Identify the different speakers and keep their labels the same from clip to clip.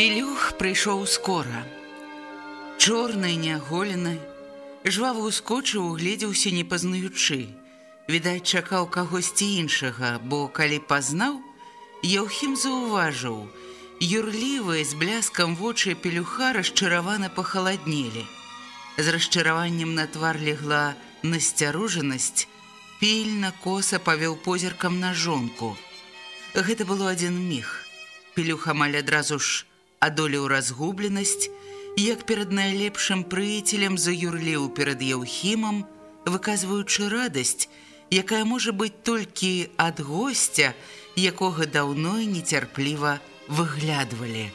Speaker 1: Пелюх прыйшоў скора. Чорны няголены, жвава ускочыў, угледзеўся не пазнаючы. Відаць, чакаў кагосьці іншага, бо калі пазнаў, Яўхім заўважыў, юрлівыя з бляскам вочы пелюха расчаравана пахаладнелі. З расчараваннем на твар легла насцярожанасць, пільна коса павёў позіркам на жонку. Гэта было адзін міг. Пелюх амаль адразу ж адолеў разгубленасць, як перад найлепшым прыяцелем заюрліў перад Яўхімам, выказваючы радасць, якая можа быць толькі ад госця, якога даўно і нецярпліва выглядвалі.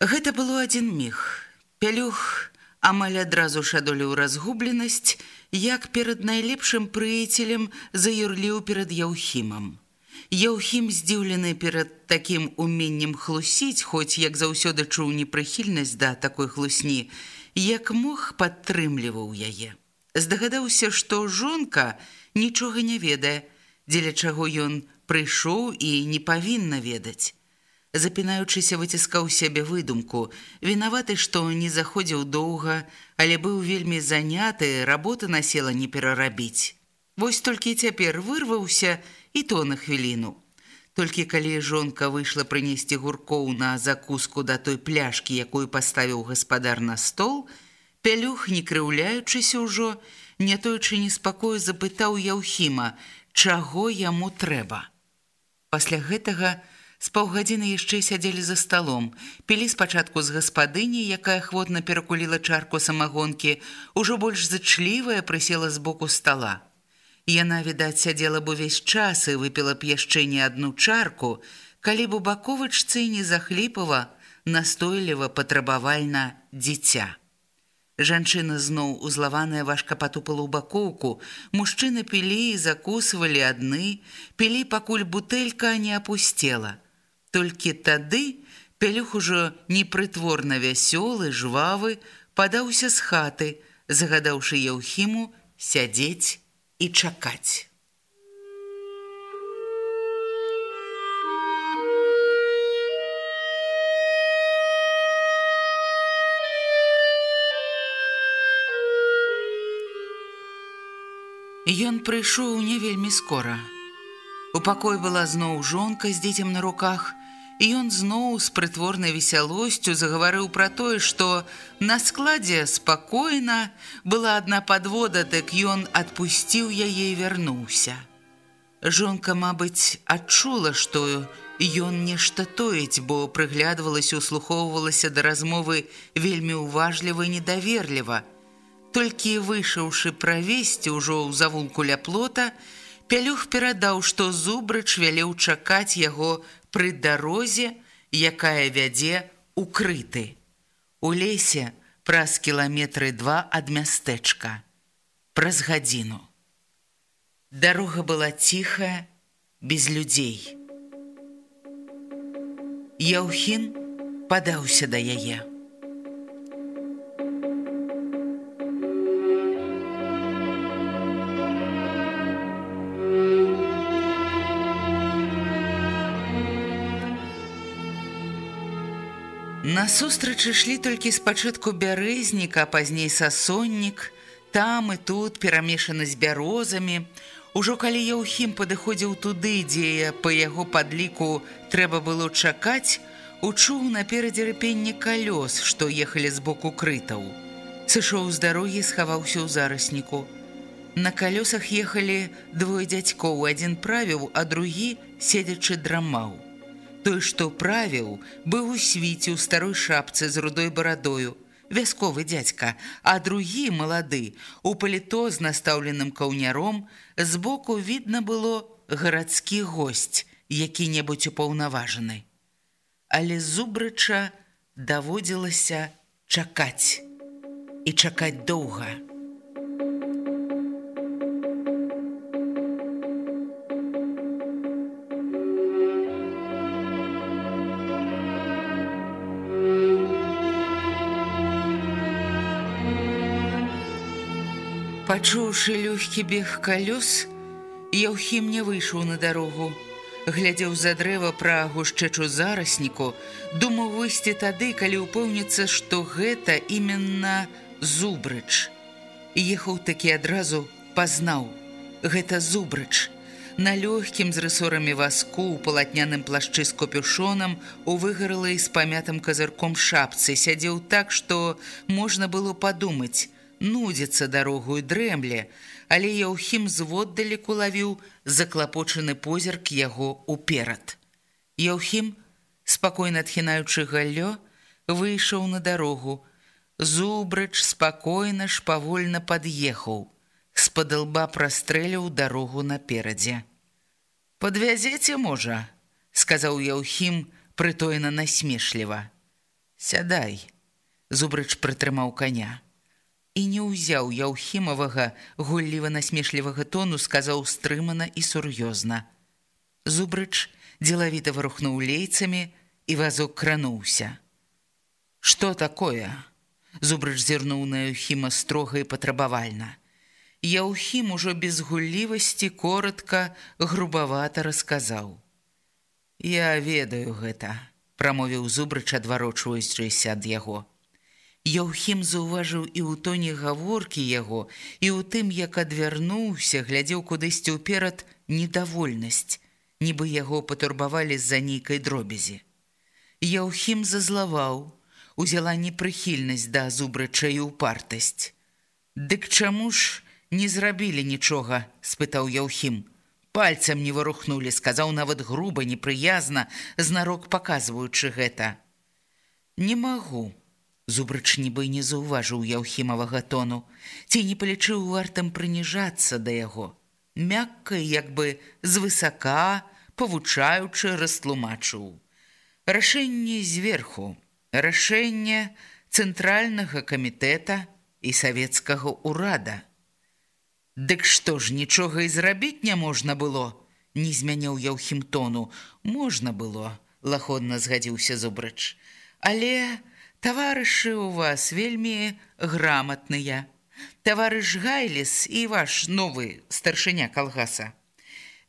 Speaker 1: Гэта было адзін міг. Пялюх амаль адразу ж адолеў разгубленасць, як перад найлепшым прыяцелем заюрліў перад Яўхімам. Яўхім здзіўлены перад такім уменнем хлусіць, хоць як заўсёды чуў непрыхільнасць да такой хлусні, як мог падтрымліваў яе. Здагадаўся, што жонка нічога не ведае, дзеля чаго ён прыйшоў і не павінна ведаць запінаючыся выціскаў сябе выдумку, вінаваты, што не заходзіў доўга, але быў вельмі заняты, работа насела не перарабіць. Вось толькі цяпер вырваўся і то на хвіліну. Толькі калі жонка выйшла прынесці гуркоў на закуску да той пляшкі, якую паставіў гаспадар на стол, пялюх, не крыўляючыся ўжо, не тойчы неспакою запытаў Яўхіма, чаго яму трэба. Пасля гэтага, З паўгадзіны яшчэ сядзелі за сталом, пілі спачатку з гаспадыні, якая хвотна перакуліла чарку самагонкі, ужо больш зачлівая прысела з боку стала. Яна, відаць, сядзела б увесь час і выпіла б яшчэ не адну чарку, калі б у баковачцы не захліпава, настойліва патрабавальна дзіця. Жанчына зноў узлаваная важка патупала ў бакоўку. Мужчыны пілі і закусвалі адны, пілі, пакуль бутэлька не апусцела. Толькі тады пялюх ужо непрытворна вясёлы, жвавы, падаўся з хаты, загадаўшы Яўхіму сядзець і чакаць. Ён прыйшоў не вельмі скора. У пакой была зноў жонка з дзецем на руках, ён зноў з прытворнай весялосцю загаварыў пра тое, што на складзе спакойна была адна падвода, так ён адпусціў яе і вярнуўся. Жонка, мабыць, адчула, што ён нешта тоіць, бо прыглядвалася, услухоўвалася да размовы вельмі ўважліва і недаверліва. Толькі выйшаўшы правесці ўжо ў завулку ля плота, пялюх перадаў, што зубрыч вялеў чакаць яго пры дарозе, якая вядзе укрыты. У лесе праз кіламетры два ад мястэчка, праз гадзіну. Дарога была ціхая, без людзей. Яўхін падаўся да яе. Насустрач ішлі толькі спачатку бярэзніка, пазней сасоннік, Там і тут перамешаны з бярозамі. Ужо калі Яўхім падыходзіў туды, дзе па яго падліку трэба было чакаць, учуў наперадзе рыпенне калёс, што ехалі з боку крытаў. Сышоў з дарогі, схаваўся ў зарасніку. На калёсах ехалі двое дзядзькоў, адзін правіў, а другі, седзячы драмаў. Той, што правіў, быў у свіце ў старой шапцы з рудой барадою, вясковы дзядзька, а другі малады у паліто з настаўленым каўняром збоку відно было гарадскі госць, які-небудзь упаўнаважаны. Але зубрыча даводзілася чакаць і чакаць доўга. Пачуўшы лёгкі бег калёс, Яўхім не выйшаў на дарогу. Глядзеў за дрэва пра гушчэчу зарасніку, думаў выйсці тады, калі ўпэўніцца, што гэта іменна зубрыч. Ехаў такі адразу пазнаў: гэта зубрыч. На лёгкім з рысорамі васку у палатняным плашчы з копюшонам у выгаралай з памятым казырком шапцы сядзеў так, што можна было падумаць, нудзіцца дарогу і дрэмле, але Яўхім зводдалеку лавіў заклапочаны позірк яго ўперад. Яўхім, спакойна адхінаючы галлё, выйшаў на дарогу. Зубрач спакойна ж павольна пад'ехаў. З-пад лба прастрэліў дарогу наперадзе. «Падвязеце, можа», — сказаў Яўхім, прытоена насмешліва. «Сядай», — Зубрач прытрымаў каня і не ўзяў яўхімавага гулліва насмешлівага тону сказаў стрымана і сур'ёзна. Зубрыч дзелавіта варухнуў лейцамі і вазок крануўся. Што такое? Зубрыч зірнуў на Яўхіма строга і патрабавальна. Яўхім ужо без гуллівасці коротка грубавата расказаў. Я ведаю гэта, прамовіў зубрыч адварочваючыся ад яго. Яўхім заўважыў і ў тоне гаворкі яго, і ў тым, як адвярнуўся, глядзеў кудысьці ўперад недовольнасць, нібы яго патурбавалі з-за нейкай дробязі. Яўхім зазлаваў, узяла непрыхільнасць да зубрача і упартасць. Дык чаму ж не зрабілі нічога, спытаў Яўхім. Пальцам не варухнулі, сказаў нават груба, непрыязна, знарок паказваючы гэта. Не магу, Зубрыч нібы не заўважыў яўхімавага тону, ці не палічыў вартам прыніжацца да яго. Мякка, як бы звысака, павучаючы растлумачыў. Рашэнне зверху, рашэнне цэнтральнага камітэта і савецкага ўрада. Дык што ж нічога і зрабіць не можна было, не змяняў яўхім тону, можна было, лагодна згадзіўся зубрыч. Але таварышы у вас вельмі граматныя. Таварыш Гайліс і ваш новы старшыня калгаса.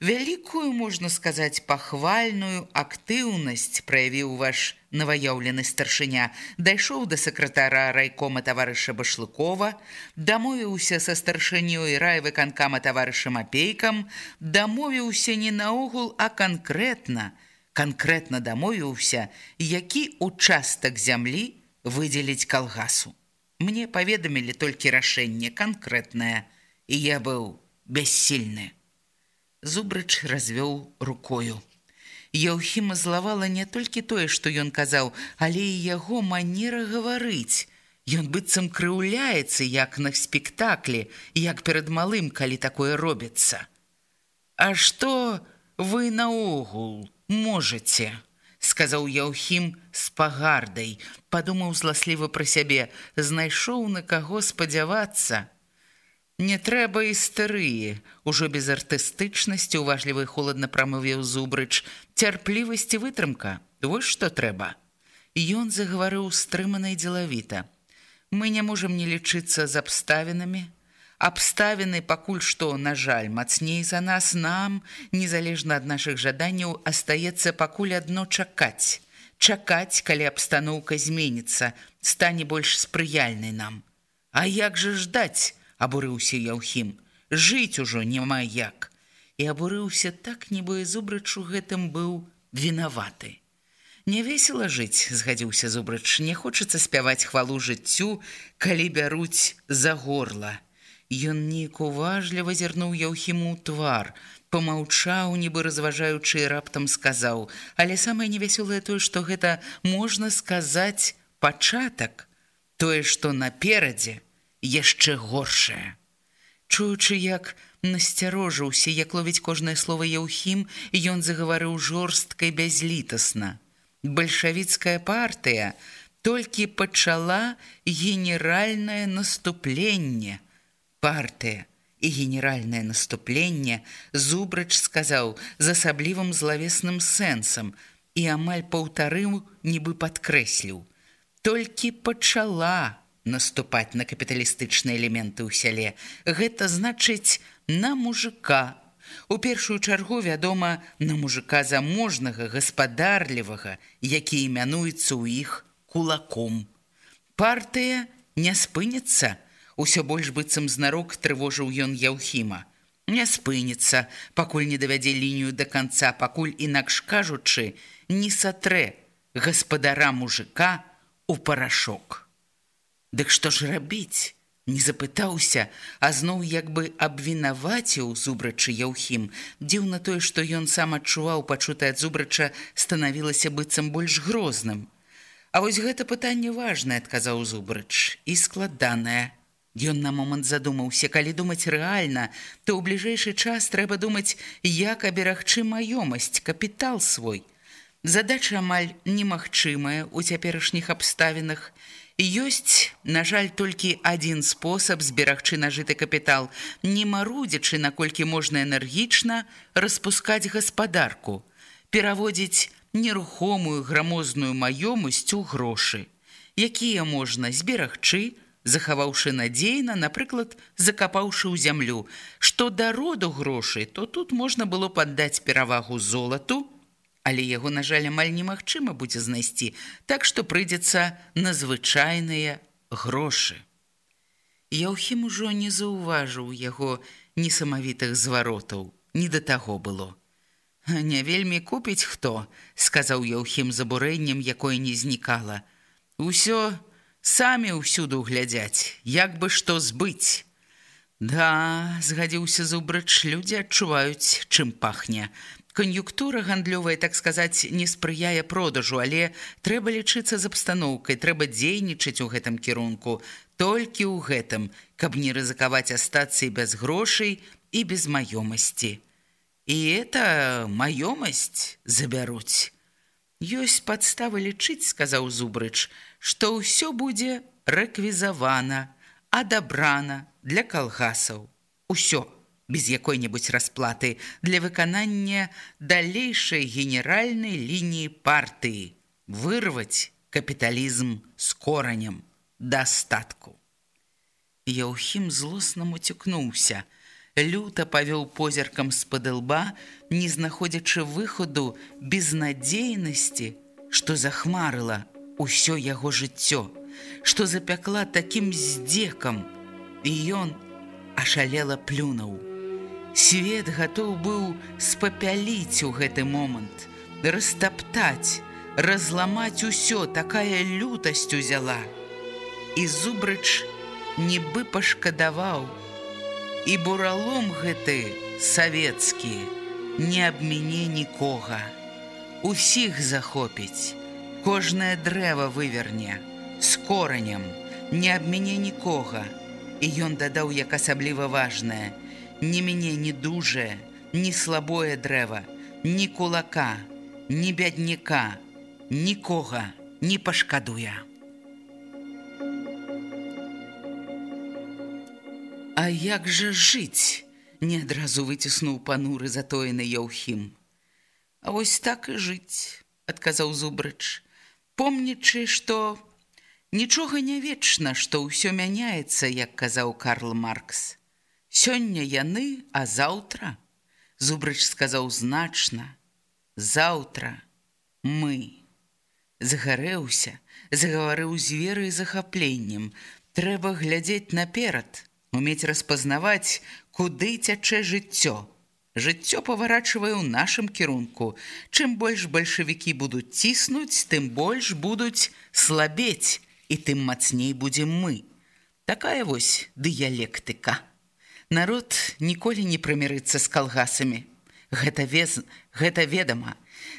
Speaker 1: Вялікую, можна сказаць, пахвальную актыўнасць праявіў ваш наваяўлены старшыня, дайшоў да сакратара райкома таварыша Башлыкова, дамовіўся са старшынёй райвыканкама таварышам апейкам, дамовіўся не наогул, а канкрэтна, канкрэтна дамовіўся, які участак зямлі выдзеліць калгасу. Мне паведамілі толькі рашэнне канкрэтнае, і я быў бяссільны. Зубрыч развёў рукою. Яўхіма злавала не толькі тое, што ён казаў, але і яго манера гаварыць. Ён быццам крыўляецца, як на спектаклі, як перад малым, калі такое робіцца. А што вы наогул можете? Сказаў Яўхім з пагардай, падумаў зласліва пра сябе, знайшоў на каго спадзявацца. Не трэба істэрыі, ужо без артыстычнасці уважлівы холадна прамовіў зубрыч, цярплівасці вытрымка, вось што трэба. Ён загаварыў стрымана і дзелавіта. Мы не можам не лічыцца з абставінамі, Абставіны пакуль што, на жаль, мацней за нас нам, незалежна ад нашых жаданняў, астаецца пакуль адно чакаць. Чакаць, калі абстаноўка зменіцца, стане больш спрыяльнай нам. А як жа ждаць, абурыўся Яўхім. Жыць ужо няма як. І абурыўся так, нібы зубрач у гэтым быў вінаваты. Весела жыць, згадзіўся зубрач, не хочацца спяваць хвалу жыццю, калі бяруць за горла. Ён нейк уважліва зірнуў Яўхіму твар, помаўчаў, нібы разважаючы раптам сказаў, але самае невясёлае тое, што гэта можна сказаць пачатак, тое, што наперадзе яшчэ горшае. Чуючы, як насцярожыўся, як ловіць кожнае слово Яўхім, ён загаварыў жорстка і бязлітасна. Бальшавіцкая партыя толькі пачала генеральнае наступленне. Партыя і генеральнае наступленне зубрач сказаў з асаблівым злавесным сэнсам і амаль паўтарыў нібы падкрэсліў. Толькі пачала наступаць на капіталістычныя элементы ў сяле. Гэта значыць на мужика у першую чаргу вядома на мужика заможнага гаспадарлівага які імянуецца ў іх кулаком. Партыя не спыніцца. на Усё больш быццам знарок трывожыў ён Яўхіма. Не спыніцца, пакуль не давядзе лінію да канца, пакуль інакш кажучы, не сатрэ гаспадара мужика у парашок. Дык што ж рабіць? Не запытаўся, а зноў як бы абвінаваціў зубрачы Яўхім. Дзіўна тое, што ён сам адчуваў пачутае ад зубрача, станавілася быццам больш грозным. А вось гэта пытанне важнае, адказаў зубрач і складанае. Ён на момант задумаўся, калі думаць рэальна, то ў бліжэйшы час трэба думаць, як аберагчы маёмасць, капітал свой. Задача амаль немагчымая ў цяперашніх абставінах. Ёсць, на жаль, толькі адзін спосаб зберагчы нажыты капітал, не марудзячы, наколькі можна энергічна распускаць гаспадарку, пераводзіць нерухомую грамозную маёмасць у грошы, якія можна зберагчы, захаваўшы надзейна, напрыклад, закапаўшы ў зямлю, што да роду грошай, то тут можна было паддаць перавагу золату, але яго, на жаль, амаль немагчыма будзе знайсці, так што прыйдзецца на звычайныя грошы. Яўхім ужо не заўважыў яго несамавітых зваротаў, не да таго было. Не вельмі купіць хто, сказаў Яўхім з абурэннем, якое не знікала. Усё, самі ўсюду глядзяць, як бы што збыць. Да, згадзіўся зубрач, людзі адчуваюць, чым пахне. Кан'юктура гандлёвая, так сказаць, не спрыяе продажу, але трэба лічыцца з абстаноўкай, трэба дзейнічаць у гэтым кірунку, толькі ў гэтым, каб не рызыкаваць астацца без грошай і без маёмасці. І это маёмасць забяруць. Ёсць падставы лічыць, сказаў зубрыч, што ўсё будзе рэквізавана, адабрана для калгасаў. Усё без якой-небудзь расплаты для выканання далейшай генеральнай лініі партыі, вырваць капіталізм з коранем да статку. Яўхім злосна уцюкнуўся, люта павёў позіркам з-пад лба, не знаходзячы выхаду безнадзейнасці, што захмарыла ўсё яго жыццё, што запякла такім здзекам, і ён ашалела плюнуў. Свет гатоў быў спапяліць у гэты момант, растаптаць, разламаць усё, такая лютасць узяла. І зубрыч нібы пашкадаваў, І буралом гэты савецкі не абміне нікога. Усіх захопіць, кожнае дрэва выверне, з коранем, не абміне нікога. І ён дадаў як асабліва важнае: не мяне ні дужае, ні слабое дрэва, ні кулака, ні бядняка, нікога не пашкадуе. А як жа жыць? Не адразу выціснуў пануры затоены Яўхім. А вось так і жыць, адказаў зубрач. Помнічы, што нічога не вечна, што ўсё мяняецца, як казаў Карл Маркс. Сёння яны, а заўтра, зубрач сказаў значна: заўтра мы. Загарэўся, загаварыў з верай захапленнем, трэба глядзець наперад умець распазнаваць, куды цячэ жыццё. Жыццё паварачвае ў нашым кірунку. Чым больш бальшавікі будуць ціснуць, тым больш будуць слабець, і тым мацней будзем мы. Такая вось дыялектыка. Народ ніколі не прымірыцца з калгасамі. Гэта, вез... гэта ведама.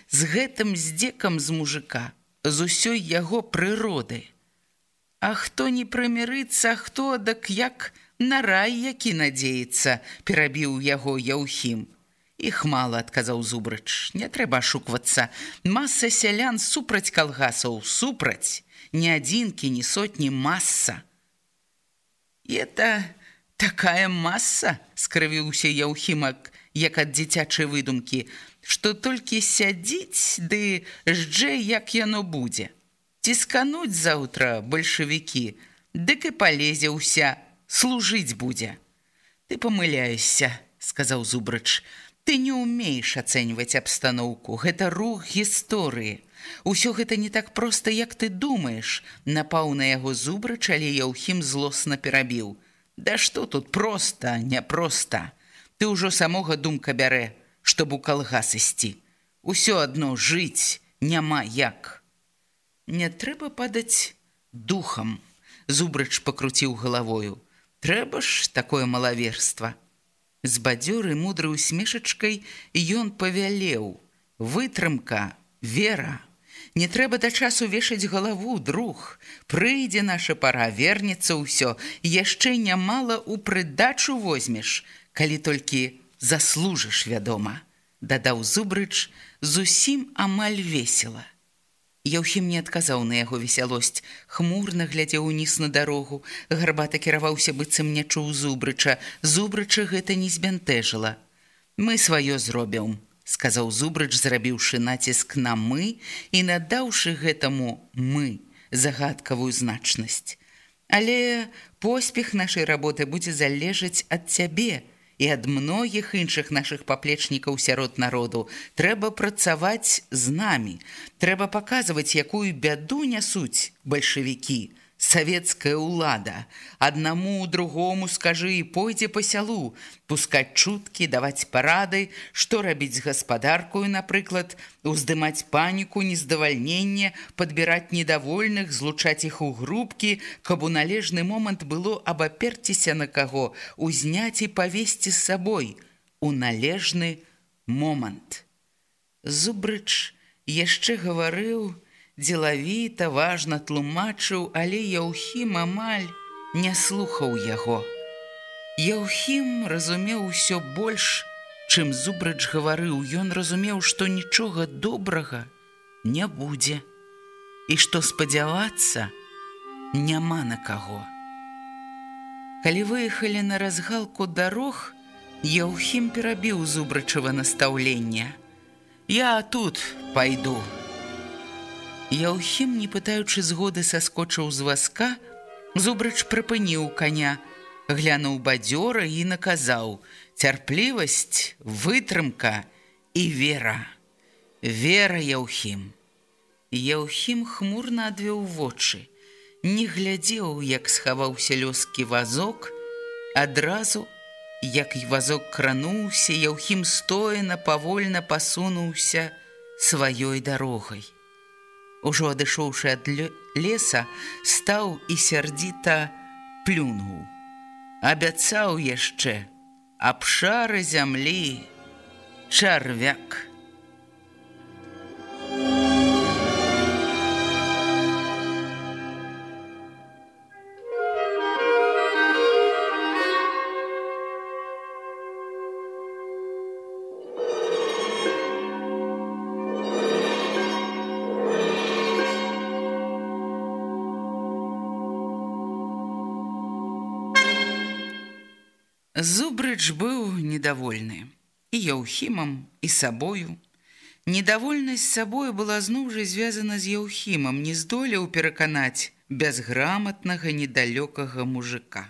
Speaker 1: З гэтым здзекам з мужика, з усёй яго прыроды. А хто не прымірыцца, хто дак як на рай, які надзеецца, перабіў яго Яўхім. Іх мала адказаў зубрач, не трэба ашуквацца. Маса сялян супраць калгасаў, супраць, ні адзінкі, ні сотні маса. І это такая маса, скрывіўся Яўхімак, як ад дзіцячай выдумкі, што толькі сядзіць ды жджэ, як яно будзе. Ціскануць заўтра бальшавікі, дык і палезе ўся, служыць будзе. Ты памыляешся, сказаў зубрач. Ты не ўмееш ацэньваць абстаноўку, гэта рух гісторыі. Усё гэта не так проста, як ты думаеш, напаў на яго зубрач, але Яўхім злосна перабіў. Да што тут проста, няпроста. Ты ўжо самога думка бярэ, чтоб у калгас ісці. Усё адно жыць няма як. Не трэба падаць духам. Зубрач пакруціў галавою. Трэба ж такое малаверства. З бадзёры мудрай усмешачкай ён павялеў: вытрымка, вера, Не трэба да часу вешаць галаву, друг. Прыйдзе наша пара, вернецца ўсё. Яшчэ нямала ў прыдачу возьмеш, калі толькі заслужыш, вядома. Дадаў зубрыч зусім амаль весела. Яўхім не адказаў на яго весялосць, хмурна глядзеў уніз на дарогу, гарбата кіраваўся быццам не чуў зубрыча, зубрыча гэта не збянтэжыла. Мы сваё зробім, сказаў зубрач зрабіўшы націск на мы і надаўшы гэтаму мы загадкавую значнасць. Але поспех нашай работы будзе залежаць ад цябе і ад многіх іншых нашых паплечнікаў сярод народу. Трэба працаваць з намі. Трэба паказваць якую бяду нясуць бальшавікі савецкая ўлада. Аднаму другому скажы і пойдзе па сялу пускаць чуткі даваць парады што рабіць з гаспадаркою напрыклад уздымаць паніку нездавальненне падбіраць недовольных злучаць іх у групкі каб у належны момант было абаперціся на каго узняць і павесці з сабой у належны момант. Зубрыч яшчэ гаварыў дзелавіта важна тлумачыў, але Яўхім амаль не слухаў яго. Яўхім разумеў усё больш, чым зубрач гаварыў, ён разумеў, што нічога добрага не будзе і што спадзявацца няма на каго. Калі выехалі на разгалку дарог, Яўхім перабіў зубрачава настаўлення. Я тут пайду. Яўхім, не пытаючы згоды саскочыў з васка, зубрач прыпыніў каня, глянуў бадзёра і наказаў: цярплівасць, вытрымка і вера. Вера Яўхім. Яўхім хмурна адвёў вочы, не глядзеў, як схаваўся лёскі вазок, адразу, як і вазок крануўся, Яўхім стоена павольна пасунуўся сваёй дарогай ужо адышоўшы ад леса, стаў і сярдзіта плюнуў. Абяцаў яшчэ абшары зямлі, чарвяк. Зубрыч быў недовольны і Яўхімам і сабою. Недовольнасць сабою была зноў жа звязана з Яўхімам, не здолеў пераканаць бязграматнага недалёкага мужика.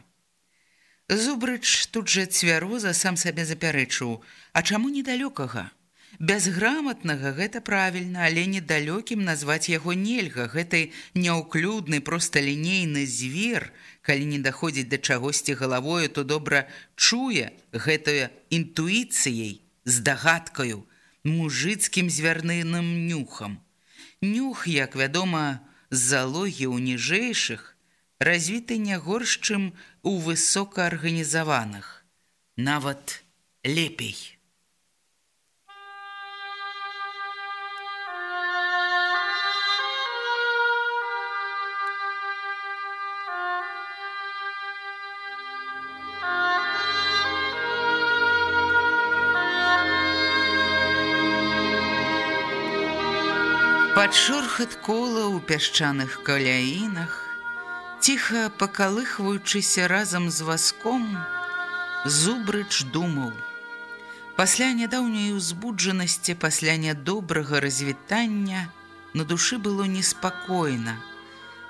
Speaker 1: Зубрыч тут жа цвяроза сам сабе запярэчыў: « А чаму недалёкага? Бязграматнага гэта правільна, але недалёкім назваць яго нельга. Гэты няўклюдны, проста лінейны звер, калі не даходзіць да чагосьці галавою, то добра чуе гэтую інтуіцыяй, здагадкаю, мужыцкім звярныным нюхам. Нюх, як вядома, залогі ў ніжэйшых, развіты не горш, чым у высокаарганізаваных. Нават лепей. Пад шурхат кола ў пясчаных каляінах, ціха пакалыхваючыся разам з васком, зубрыч думаў. Пасля нядаўняй узбуджанасці, пасля нядобрага развітання, на душы было неспакойна.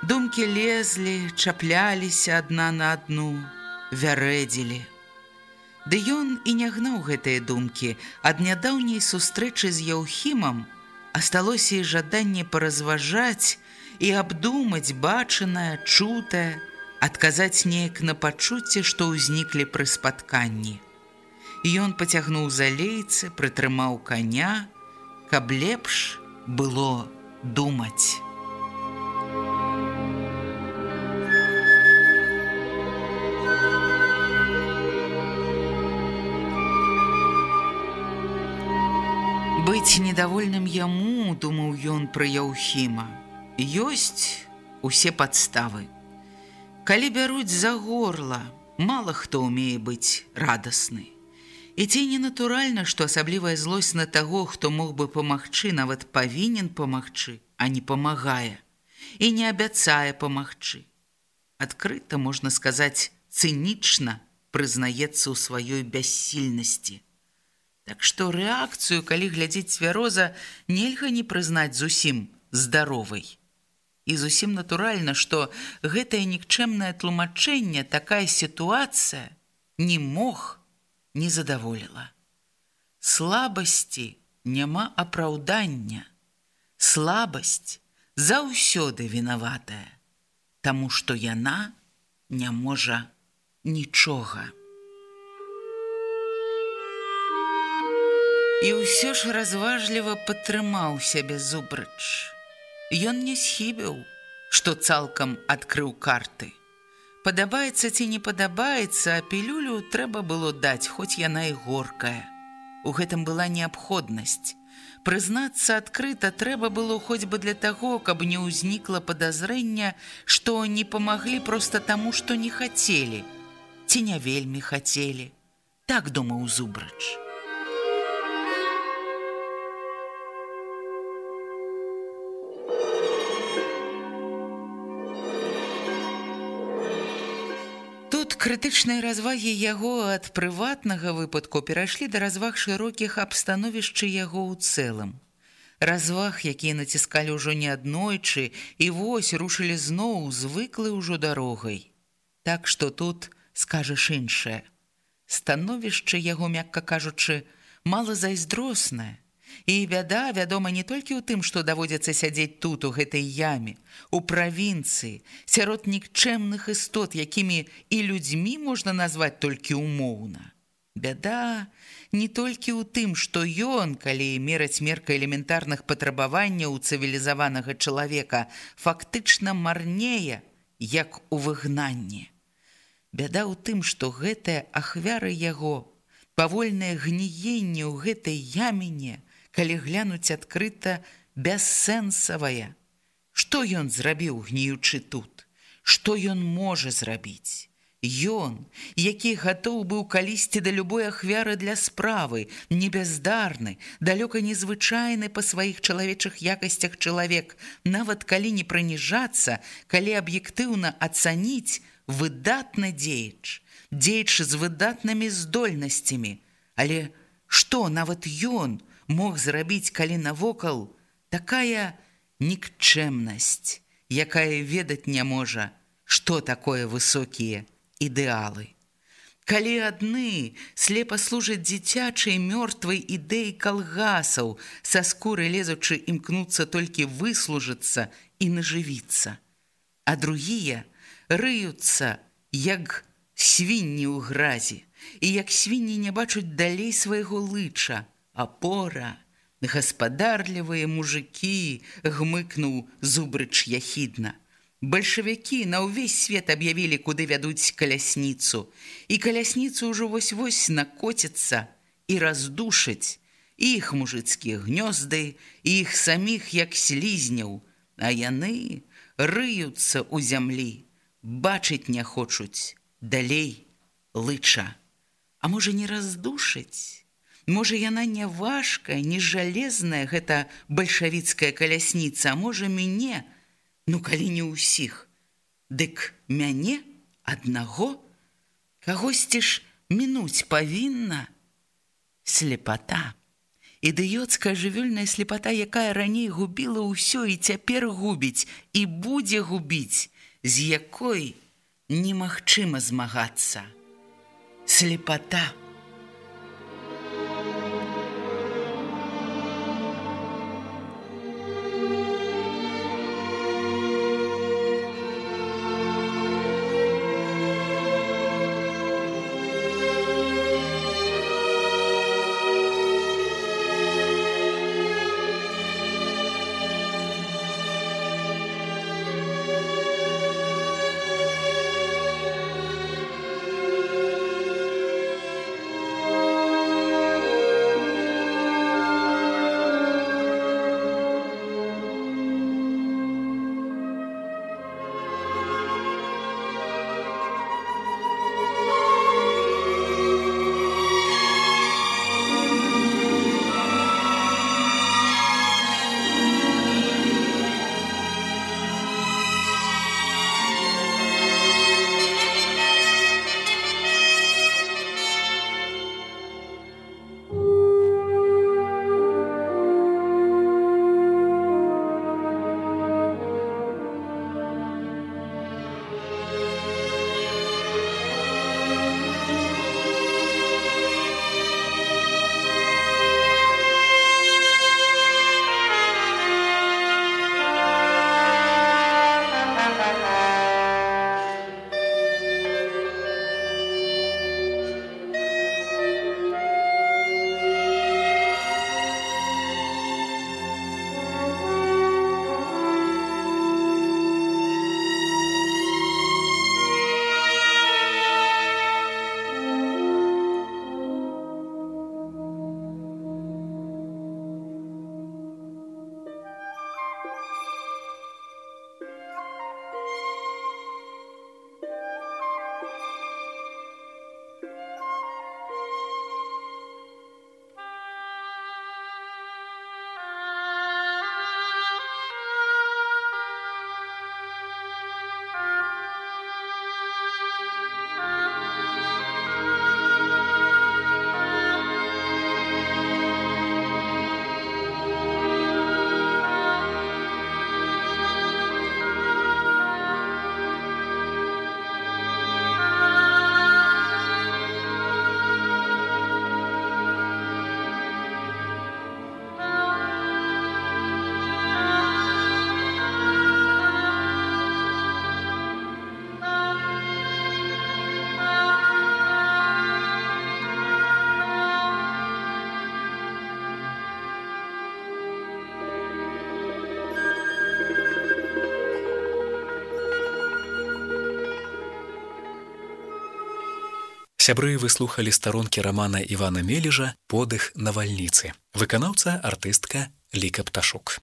Speaker 1: Думкі лезлі, чапляліся адна на адну, вярэдзілі. Ды ён і не гнаў гэтыя думкі ад нядаўняй сустрэчы з Яўхімам, асталося і жаданне паразважаць і абдумаць бачанае, чутае, адказаць неяк на пачуцце, што ўзніклі пры спатканні. Ён пацягнуў залейцы, прытрымаў каня, каб лепш было думаць. Быць недовольным яму, думаў ён пра Яўхіма. Ёсць усе падставы. Калі бяруць за горла, мала хто ўмее быць радасны. І ці не натуральна, што асаблівая злосць на таго, хто мог бы памагчы, нават павінен памагчы, а не памагае і не абяцае памагчы. Адкрыта можна сказаць, цынічна прызнаецца ў сваёй бяссільнасці. Так што рэакцыю, калі глядзець цвяроза, нельга не прызнаць зусім здаровай. І зусім натуральна, што гэтае нікчэмнае тлумачэнне, такая сітуацыя не мог не задаволіла. Слабасці няма апраўдання. Слабасць заўсёды вінаватая, таму што яна не можа нічога. І ўсё ж разважліва падтрымаў сябе зубрыч. Ён не схібіў, што цалкам адкрыў карты. Падабаецца ці не падабаецца, а пілюлю трэба было даць, хоць яна і горкая. У гэтым была неабходнасць. Прызнацца адкрыта трэба было хоць бы для таго, каб не ўзнікла падазрэння, што не памаглі проста таму, што не хацелі, ці не вельмі хацелі. Так думаў зубрач. Крытычнай развагі яго ад прыватнага выпадку перайшлі да разваг шырокіх абстановішчы яго ў цэлым. Разваг, якія націскалі ўжо не аднойчы і вось рушылі зноў звыклы ўжо дарогай. Так што тут скажаш іншае. Становішча яго, мякка кажучы, мала зайздроснае. І бяда, вядома, не толькі ў тым, што даводзіцца сядзець тут у гэтай яме, у правінцыі, сярод нікчэмных істот, якімі і людзьмі можна назваць толькі умоўна. Бяда не толькі ў тым, што ён, калі мераць мерка элементарных патрабаванняў цывілізаванага чалавека, фактычна марнее, як у выгнанні. Бяда ў тым, што гэтыя ахвяры яго, павольнае гніенне ў гэтай ямене, калі глянуць адкрыта бяссэнсавая. Што ён зрабіў, гніючы тут? Што ён можа зрабіць? Ён, які гатоў быў калісьці да любой ахвяры для справы, небяздарны, далёка незвычайны па сваіх чалавечых якасцях чалавек, нават калі не прыніжацца, калі аб'ектыўна ацаніць выдатны дзеяч, дзеяч з выдатнымі здольнасцямі, Але што нават ён, мог зрабіць калі навокал такая нікчэмнасць, якая ведаць не можа, што такое высокія ідэалы. Калі адны слепа служаць дзіцячай мёртвай ідэі калгасаў, са скуры лезучы імкнуцца толькі выслужыцца і нажывіцца. А другія рыюцца, як свінні ў гразі, і як свінні не бачуць далей свайго лыча, апора, гаспадарлівыя мужыкі, гмыкнуў зубрыч яхідна. Бальшавікі на ўвесь свет аб'явілі, куды вядуць калясніцу. І калясніцу ўжо вось-вось накоціцца і раздушыць іх мужыцкія гнёзды, іх саміх як слізняў, а яны рыюцца ў зямлі, бачыць не хочуць, далей лыча. А можа не раздушыць? Можа яна не важкая, не жалезная гэта бальшавіцкая калясніца, а можа мяне, Ну калі не ўсіх, Дык мяне аднаго, кагосьці ж мінуць павінна слепата. Ідыёцкая жывёльная слепата, якая раней губіла ўсё і цяпер губіць і будзе губіць, з якой немагчыма змагацца. Слепата.
Speaker 2: Сябры выслухалі старонкі рамана Івана Мележа подых навальніцы. Выканаўца артыстка Ліка пташук.